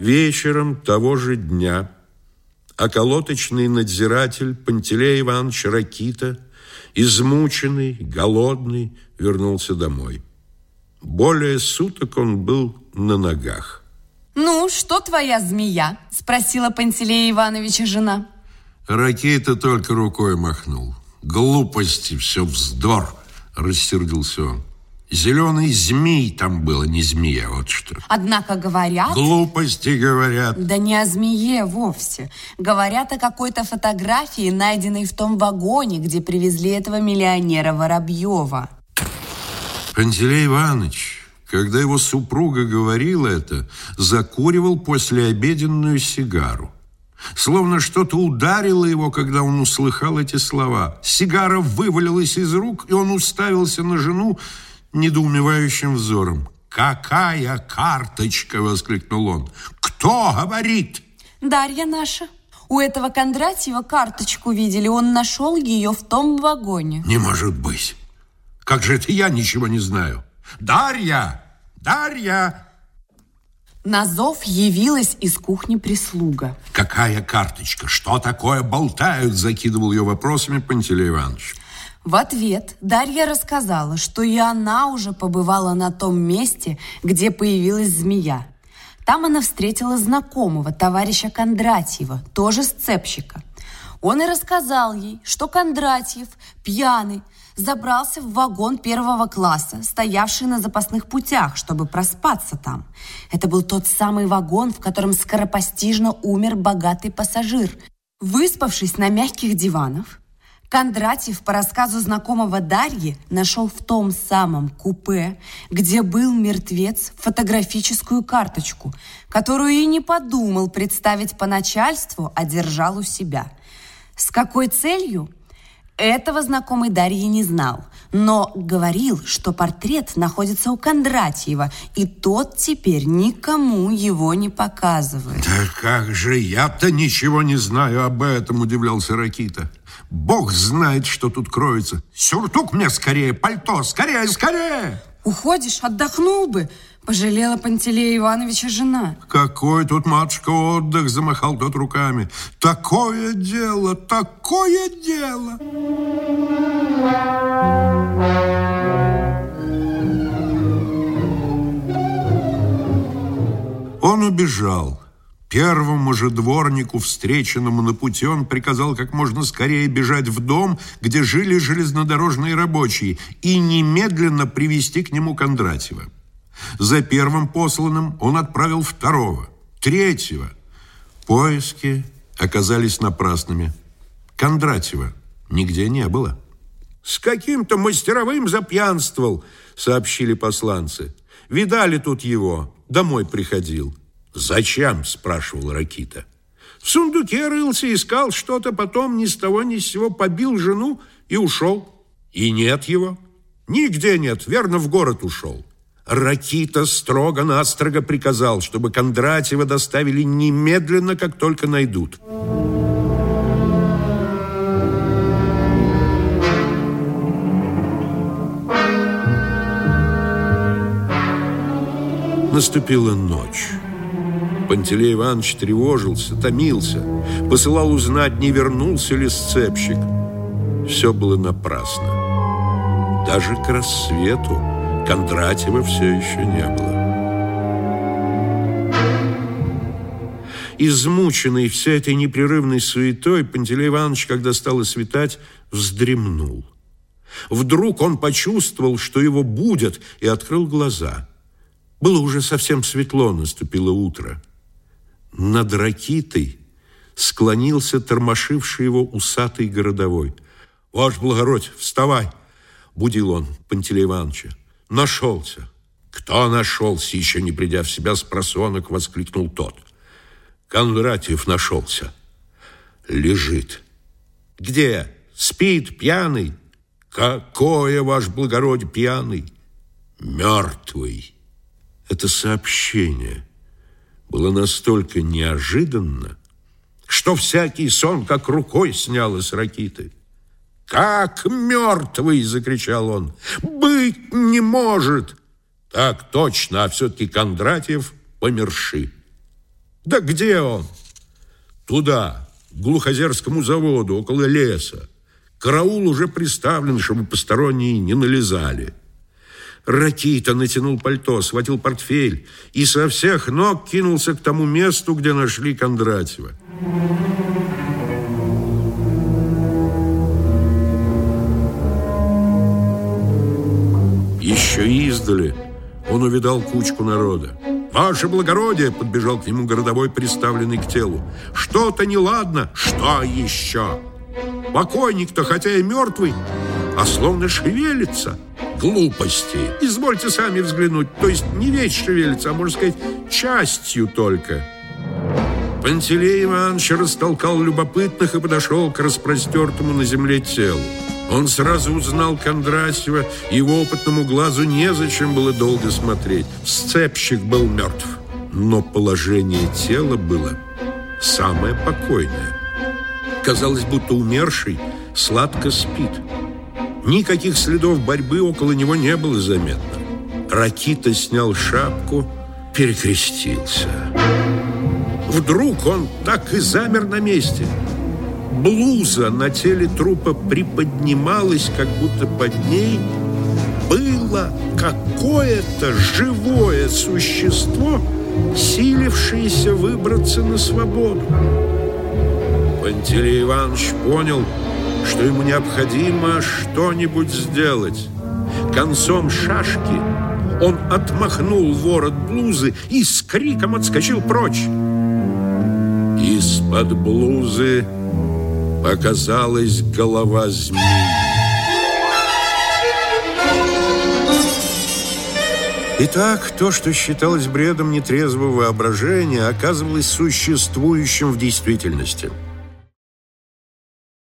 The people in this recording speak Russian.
Вечером того же дня околоточный надзиратель Пантелей Иванович Ракита, измученный, голодный, вернулся домой. Более суток он был на ногах. «Ну, что твоя змея?» – спросила Пантелея Ивановича жена. Ракита только рукой махнул. Глупости, все вздор, рассердился он. Зеленый змей там было, не змея, вот что. Однако говорят... Глупости говорят. Да не о змее вовсе. Говорят о какой-то фотографии, найденной в том вагоне, где привезли этого миллионера Воробьева. Пантелей Иванович, когда его супруга говорила это, закуривал послеобеденную сигару. Словно что-то ударило его, когда он услыхал эти слова. Сигара вывалилась из рук, и он уставился на жену, недоумевающим взором. «Какая карточка!» — воскликнул он. «Кто говорит?» «Дарья наша. У этого Кондратьева карточку видели. Он нашел ее в том вагоне». «Не может быть! Как же это я ничего не знаю? Дарья! Дарья!» На зов явилась из кухни прислуга. «Какая карточка? Что такое болтают?» Закидывал ее вопросами Пантелей Иванович. В ответ Дарья рассказала, что и она уже побывала на том месте, где появилась змея. Там она встретила знакомого, товарища Кондратьева, тоже сцепщика. Он и рассказал ей, что Кондратьев, пьяный, забрался в вагон первого класса, стоявший на запасных путях, чтобы проспаться там. Это был тот самый вагон, в котором скоропостижно умер богатый пассажир. Выспавшись на мягких диванах, Кондратьев, по рассказу знакомого Дарьи, нашел в том самом купе, где был мертвец, фотографическую карточку, которую и не подумал представить по начальству, а держал у себя. С какой целью? Этого знакомый Дарьи не знал, но говорил, что портрет находится у Кондратьева, и тот теперь никому его не показывает. Да как же я-то ничего не знаю об этом, удивлялся Ракита. Бог знает, что тут кроется. Сюртук мне скорее, пальто, скорее, скорее! Уходишь, отдохнул бы, пожалела Пантелея Ивановича жена. Какой тут, матушка, отдых, замахал тот руками. Такое дело, такое дело! Он убежал. Первому же дворнику, встреченному на пути, он приказал как можно скорее бежать в дом, где жили железнодорожные рабочие, и немедленно привести к нему Кондратьева. За первым посланным он отправил второго, третьего. Поиски оказались напрасными. Кондратьева нигде не было. «С каким-то мастеровым запьянствовал», — сообщили посланцы. «Видали тут его, домой приходил». «Зачем?» – спрашивал Ракита. «В сундуке рылся, искал что-то, потом ни с того ни с сего побил жену и ушел. И нет его. Нигде нет, верно, в город ушел». Ракита строго-настрого приказал, чтобы Кондратьева доставили немедленно, как только найдут. Наступила ночь. Пантелей Иванович тревожился, томился, посылал узнать, не вернулся ли сцепщик. Все было напрасно. Даже к рассвету Кондратьева все еще не было. Измученный всей этой непрерывной суетой, Пантелей Иванович, когда стало светать, вздремнул. Вдруг он почувствовал, что его будет, и открыл глаза. Было уже совсем светло, наступило утро. Над ракитой склонился тормошивший его усатый городовой. «Ваш благородь, вставай!» – будил он Пантелея Ивановича. «Нашелся!» «Кто нашелся?» – еще не придя в себя с просонок, воскликнул тот. «Кондратьев нашелся. Лежит». «Где? Спит, пьяный?» «Какое, ваш благородие, пьяный?» «Мертвый». Это сообщение – было настолько неожиданно, что всякий сон как рукой сняло с ракиты. «Как мертвый!» — закричал он. «Быть не может!» «Так точно, а все-таки Кондратьев померши». Да где он? Туда, к Глухозерскому заводу, около леса. Караул уже приставлен, чтобы посторонние не налезали. Ракита натянул пальто, схватил портфель и со всех ног кинулся к тому месту, где нашли Кондратьева. Еще издали он увидал кучку народа. «Ваше благородие!» – подбежал к нему городовой, приставленный к телу. «Что-то неладно! Что еще?» «Покойник-то, хотя и мертвый, а словно шевелится!» «Глупости! Извольте сами взглянуть, то есть не весь шевелится, а, можно сказать, частью только!» Пантелей Иванович растолкал любопытных и подошел к распростертому на земле телу. Он сразу узнал Кондратьева, его опытному глазу незачем было долго смотреть. Сцепщик был мертв, но положение тела было самое покойное. Казалось, будто умерший сладко спит. Никаких следов борьбы около него не было заметно. Ракита снял шапку, перекрестился. Вдруг он так и замер на месте – Блуза на теле трупа приподнималась, как будто под ней было какое-то живое существо, силившееся выбраться на свободу. Пантелей Иванович понял, что ему необходимо что-нибудь сделать. Концом шашки он отмахнул ворот блузы и с криком отскочил прочь. Из-под блузы показалась голова змеи. Итак, то, что считалось бредом нетрезвого воображения, оказывалось существующим в действительности –